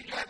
وَإِلَى